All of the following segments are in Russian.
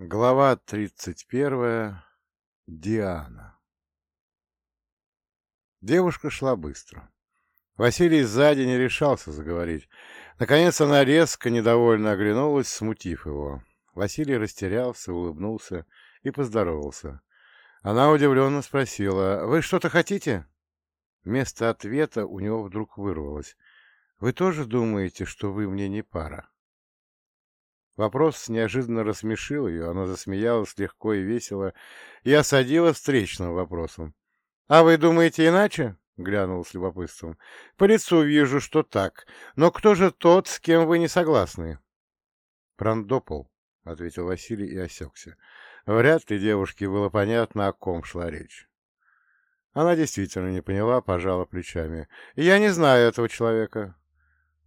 Глава тридцать первая. Диана. Девушка шла быстро. Василий сзади не решался заговорить. Наконец она резко, недовольно оглянулась, смутив его. Василий растерялся, улыбнулся и поздоровался. Она удивленно спросила, «Вы что-то хотите?» Вместо ответа у него вдруг вырвалось. «Вы тоже думаете, что вы мне не пара?» Вопрос неожиданно рассмешил ее, она засмеялась легко и весело и осадила встречным вопросом. «А вы думаете иначе?» — глянул с любопытством. «По лицу вижу, что так. Но кто же тот, с кем вы не согласны?» «Прандопол», — ответил Василий и осекся. Вряд ли девушке было понятно, о ком шла речь. Она действительно не поняла, пожала плечами. «Я не знаю этого человека».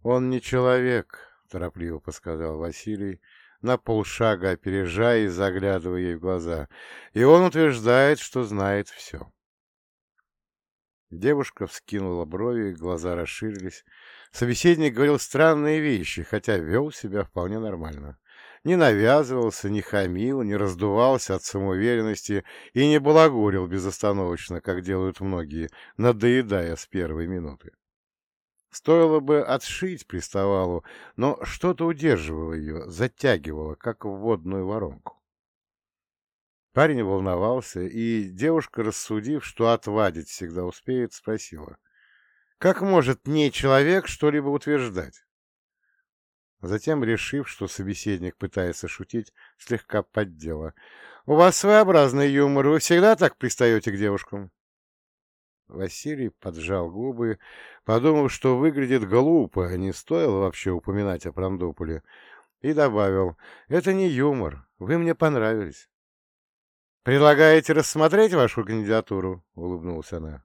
«Он не человек», торопливо подсказал Василий, на полшага опережая и заглядывая ей в глаза. И он утверждает, что знает все. Девушка вскинула брови, глаза расширились. Собеседник говорил странные вещи, хотя вел себя вполне нормально. Не навязывался, не хамил, не раздувался от самоуверенности и не балагурил безостановочно, как делают многие, надоедая с первой минуты. Стоило бы отшить приставалу, но что-то удерживало ее, затягивало, как в водную воронку. Парень волновался, и девушка, рассудив, что отвадить всегда успеет, спросила. «Как может не человек что-либо утверждать?» Затем, решив, что собеседник пытается шутить, слегка поддела. «У вас своеобразный юмор, вы всегда так пристаете к девушкам?» Василий поджал губы, подумал, что выглядит глупо, а не стоило вообще упоминать о Прандополе, и добавил, «Это не юмор, вы мне понравились». «Предлагаете рассмотреть вашу кандидатуру?» — улыбнулась она.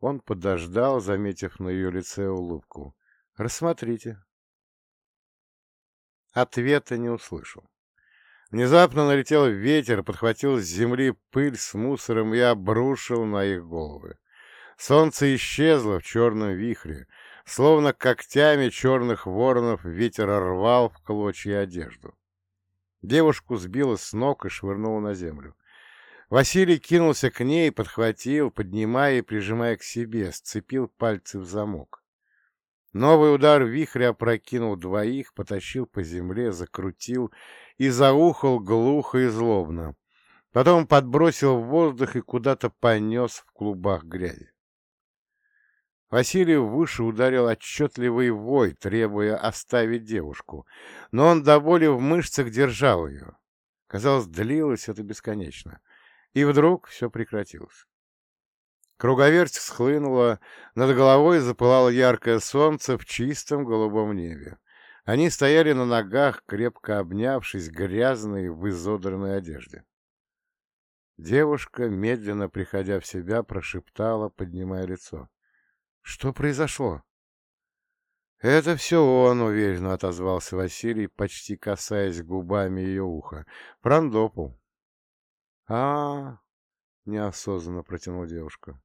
Он подождал, заметив на ее лице улыбку. «Рассмотрите». Ответа не услышал. Внезапно налетел ветер, подхватил с земли пыль с мусором и обрушил на их головы. Солнце исчезло в черном вихре, словно когтями черных воронов ветер рвал в клочья одежду. Девушку сбило с ног и швырнуло на землю. Василий кинулся к ней, подхватил, поднимая и прижимая к себе, сцепил пальцы в замок. Новый удар вихря опрокинул двоих, потащил по земле, закрутил и заухал глухо и злобно. Потом подбросил в воздух и куда-то понес в клубах грязи. Василий выше ударил отчетливый вой, требуя оставить девушку, но он до боли в мышцах держал ее. Казалось, длилось это бесконечно. И вдруг все прекратилось. Круговерть схлынула, над головой запылало яркое солнце в чистом голубом небе. Они стояли на ногах, крепко обнявшись, грязные в изодранной одежде. Девушка, медленно приходя в себя, прошептала, поднимая лицо. Что произошло? Это все он, уверенно отозвался Василий, почти касаясь губами ее уха. Прандопул. А, -а, -а неосознанно протянула девушка.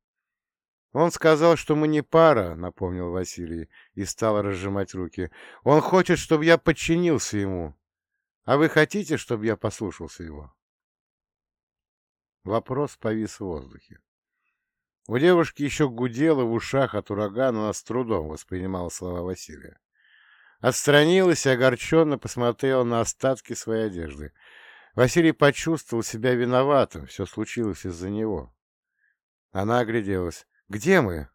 Он сказал, что мы не пара, напомнил Василий и стал разжимать руки. Он хочет, чтобы я подчинился ему. А вы хотите, чтобы я послушался его? Вопрос повис в воздухе. У девушки еще гудело в ушах от урагана, она с трудом воспринимала слова Василия. Отстранилась и огорченно посмотрела на остатки своей одежды. Василий почувствовал себя виноватым, все случилось из-за него. Она огляделась. «Где мы?»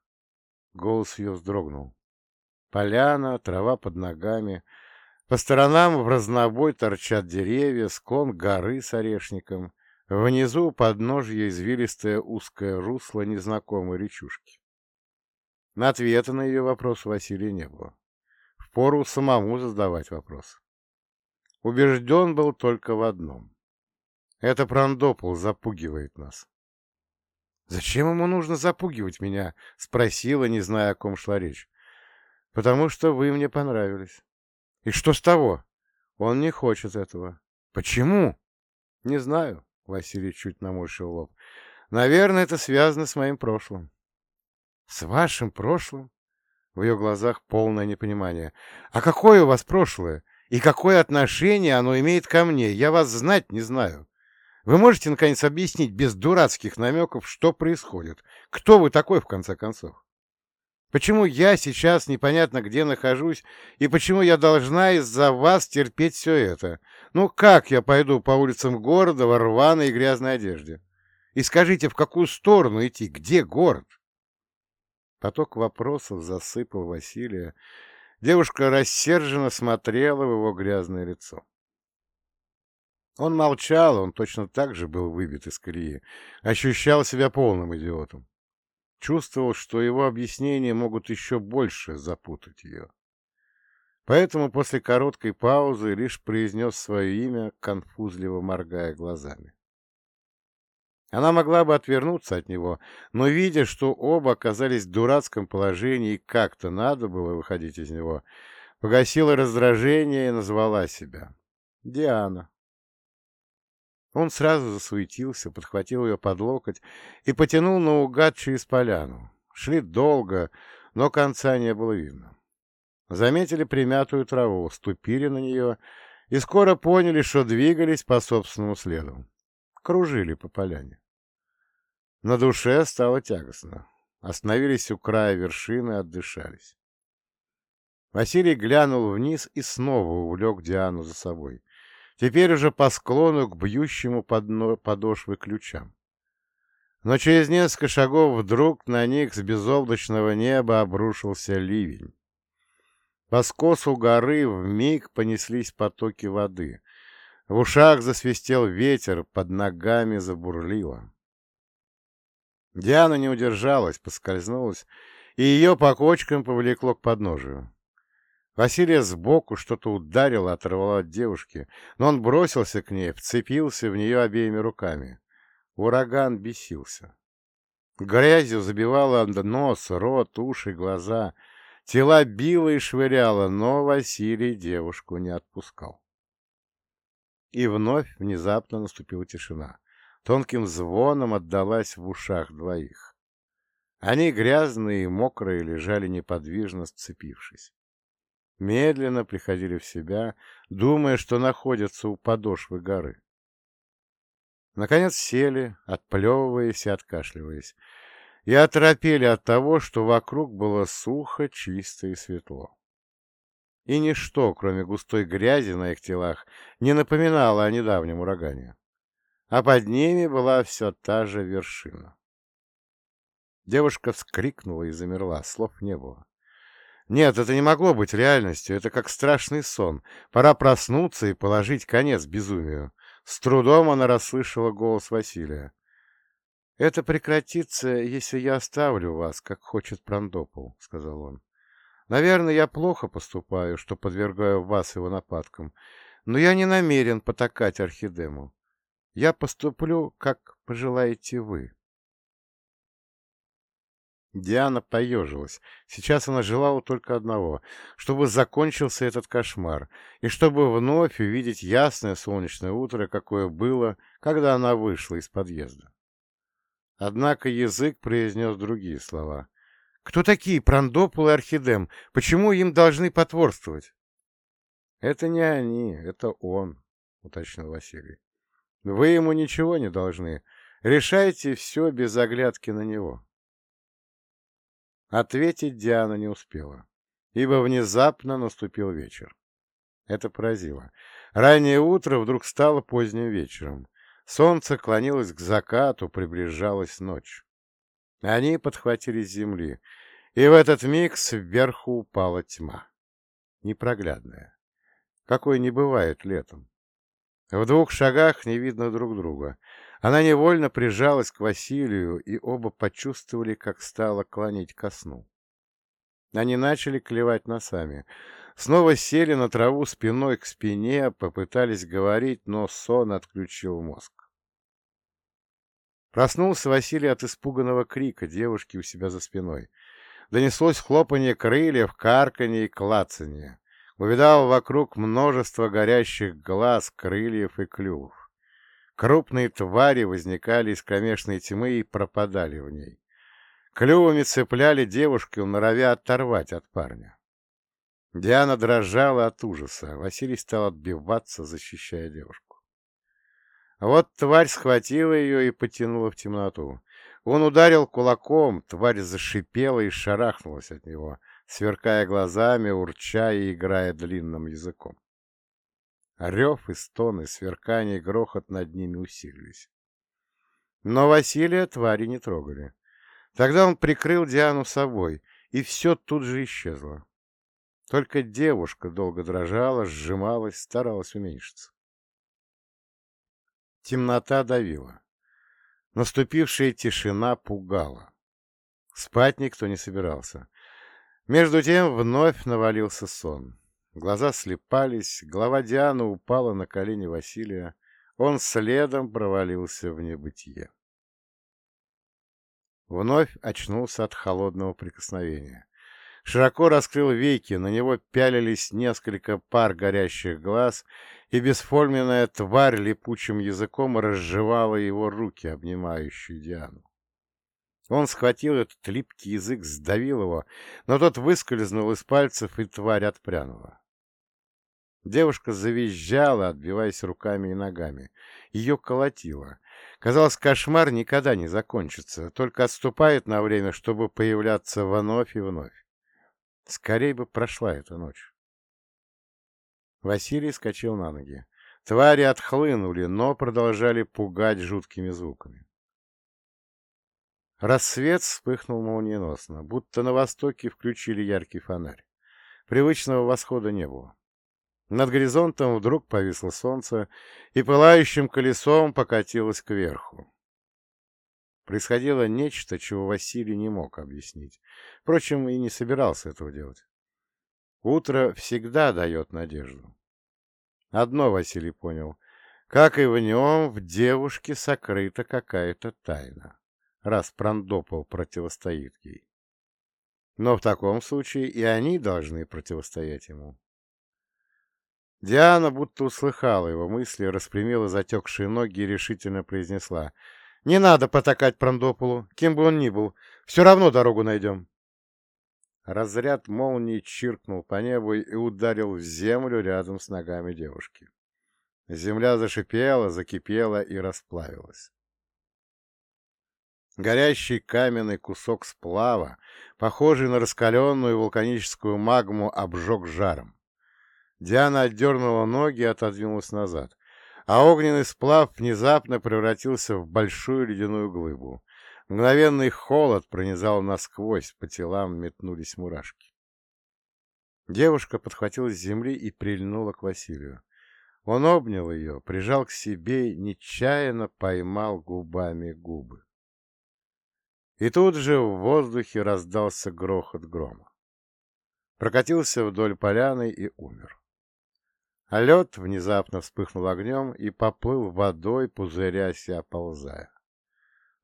Голос ее вздрогнул. Поляна, трава под ногами. По сторонам в разнобой торчат деревья, склон горы с орешником. Внизу подножье извилистое узкое русло незнакомой речушки. На ответа на ее вопрос Василия не было. Впору самому задавать вопрос. Убежден был только в одном. Это Прандопол запугивает нас. «Зачем ему нужно запугивать меня?» — спросила, не зная, о ком шла речь. «Потому что вы мне понравились». «И что с того?» «Он не хочет этого». «Почему?» «Не знаю. Василий чуть наморщил лоб. Наверное, это связано с моим прошлым. С вашим прошлым? В ее глазах полное непонимание. А какое у вас прошлое? И какое отношение оно имеет ко мне? Я вас знать не знаю. Вы можете, наконец, объяснить без дурацких намеков, что происходит? Кто вы такой, в конце концов? Почему я сейчас непонятно где нахожусь, и почему я должна из-за вас терпеть все это? Ну, как я пойду по улицам города в рваной и грязной одежде? И скажите, в какую сторону идти? Где город? Поток вопросов засыпал Василия. Девушка рассерженно смотрела в его грязное лицо. Он молчал, он точно так же был выбит из колеи, ощущал себя полным идиотом. Чувствовал, что его объяснения могут еще больше запутать ее. Поэтому после короткой паузы лишь произнес свое имя, конфузливо моргая глазами. Она могла бы отвернуться от него, но, видя, что оба оказались в дурацком положении и как-то надо было выходить из него, погасила раздражение и назвала себя. Диана. Он сразу засуетился, подхватил ее под локоть и потянул наугад через поляну. Шли долго, но конца не было видно. Заметили примятую траву, ступили на нее и скоро поняли, что двигались по собственному следу. Кружили по поляне. На душе стало тягостно. Остановились у края вершины, отдышались. Василий глянул вниз и снова увлек Диану за собой. Теперь уже по склону к бьющему под подошвы ключам. Но через несколько шагов вдруг на них с безоблачного неба обрушился ливень. По скосу горы вмиг понеслись потоки воды. В ушах засвистел ветер, под ногами забурлило. Диана не удержалась, поскользнулась, и ее по кочкам повлекло к подножию. Василия сбоку что-то ударило, оторвало от девушки, но он бросился к ней, вцепился в нее обеими руками. Ураган бесился. Грязью забивала нос, рот, уши, глаза. Тела било и швыряло, но Василий девушку не отпускал. И вновь внезапно наступила тишина тонким звоном отдалась в ушах двоих. Они, грязные и мокрые, лежали неподвижно сцепившись. Медленно приходили в себя, думая, что находятся у подошвы горы. Наконец сели, отплевываясь и откашливаясь, и оторопели от того, что вокруг было сухо, чисто и светло. И ничто, кроме густой грязи на их телах, не напоминало о недавнем урагане а под ними была все та же вершина. Девушка вскрикнула и замерла, слов не было. Нет, это не могло быть реальностью, это как страшный сон. Пора проснуться и положить конец безумию. С трудом она расслышала голос Василия. «Это прекратится, если я оставлю вас, как хочет Прандопол», — сказал он. «Наверное, я плохо поступаю, что подвергаю вас его нападкам, но я не намерен потакать Архидему. Я поступлю, как пожелаете вы. Диана поежилась. Сейчас она желала только одного — чтобы закончился этот кошмар, и чтобы вновь увидеть ясное солнечное утро, какое было, когда она вышла из подъезда. Однако язык произнес другие слова. «Кто такие Прандопол и Орхидем? Почему им должны потворствовать?» «Это не они, это он», — уточнил Василий. Вы ему ничего не должны. Решайте все без оглядки на него. Ответить Диана не успела, ибо внезапно наступил вечер. Это поразило. Раннее утро вдруг стало поздним вечером. Солнце клонилось к закату, приближалась ночь. Они подхватили с земли, и в этот миг сверху упала тьма. Непроглядная, какой не бывает летом. В двух шагах не видно друг друга. Она невольно прижалась к Василию, и оба почувствовали, как стало клонить ко сну. Они начали клевать носами. Снова сели на траву спиной к спине, попытались говорить, но сон отключил мозг. Проснулся Василий от испуганного крика девушки у себя за спиной. Донеслось хлопанье крыльев, карканье и клацанье увидал вокруг множество горящих глаз, крыльев и клювов. Крупные твари возникали из кромешной тьмы и пропадали в ней. Клювами цепляли девушку, норовя оторвать от парня. Диана дрожала от ужаса. Василий стал отбиваться, защищая девушку. Вот тварь схватила ее и потянула в темноту. Он ударил кулаком, тварь зашипела и шарахнулась от него, сверкая глазами, урча и играя длинным языком. Рев и стоны, сверкание и грохот над ними усилились. Но Василия твари не трогали. Тогда он прикрыл Диану собой, и все тут же исчезло. Только девушка долго дрожала, сжималась, старалась уменьшиться. Темнота давила. Наступившая тишина пугала. Спать никто не собирался. Между тем вновь навалился сон. Глаза слепались, голова Дианы упала на колени Василия. Он следом провалился в небытие. Вновь очнулся от холодного прикосновения. Широко раскрыл веки, на него пялились несколько пар горящих глаз, и бесформенная тварь липучим языком разжевала его руки, обнимающие Диану. Он схватил этот липкий язык, сдавил его, но тот выскользнул из пальцев, и тварь отпрянула. Девушка завизжала, отбиваясь руками и ногами. Ее колотило. Казалось, кошмар никогда не закончится, только отступает на время, чтобы появляться вновь и вновь. Скорей бы прошла эта ночь. Василий скачал на ноги. Твари отхлынули, но продолжали пугать жуткими звуками. Рассвет вспыхнул молниеносно, будто на востоке включили яркий фонарь. Привычного восхода не было. Над горизонтом вдруг повисло солнце и пылающим колесом покатилось кверху. Происходило нечто, чего Василий не мог объяснить. Впрочем, и не собирался этого делать. Утро всегда дает надежду. Одно Василий понял. Как и в нем, в девушке сокрыта какая-то тайна, раз Прандопол противостоит ей. Но в таком случае и они должны противостоять ему. Диана будто услыхала его мысли, распрямила затекшие ноги и решительно произнесла — не надо потакать Прандополу, кем бы он ни был. Все равно дорогу найдем. Разряд молнии чиркнул по небу и ударил в землю рядом с ногами девушки. Земля зашипела, закипела и расплавилась. Горящий каменный кусок сплава, похожий на раскаленную вулканическую магму, обжег жаром. Диана отдернула ноги и отодвинулась назад а огненный сплав внезапно превратился в большую ледяную глыбу. Мгновенный холод пронизал насквозь, по телам метнулись мурашки. Девушка подхватила с земли и прильнула к Василию. Он обнял ее, прижал к себе и нечаянно поймал губами губы. И тут же в воздухе раздался грохот грома. Прокатился вдоль поляны и умер. А лед внезапно вспыхнул огнем и поплыл водой, пузырясь и оползая.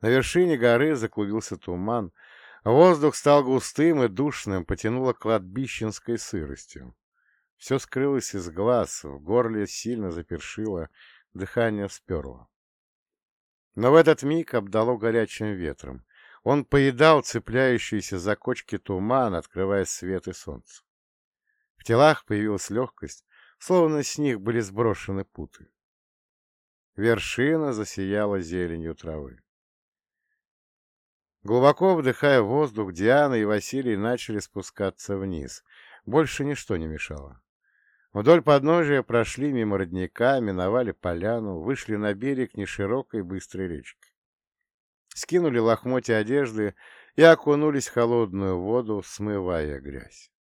На вершине горы заклубился туман, воздух стал густым и душным, потянуло кладбищенской сыростью. Все скрылось из глаз, в горле сильно запершило, дыхание сперло. Но в этот миг обдало горячим ветром. Он поедал цепляющийся за кочки туман, открывая свет и солнце. В телах появилась легкость, словно с них были сброшены путы. Вершина засияла зеленью травы. Глубоко вдыхая воздух, Диана и Василий начали спускаться вниз. Больше ничто не мешало. Вдоль подножия прошли мимо родника, миновали поляну, вышли на берег неширокой быстрой речки. Скинули лохмотья одежды и окунулись в холодную воду, смывая грязь.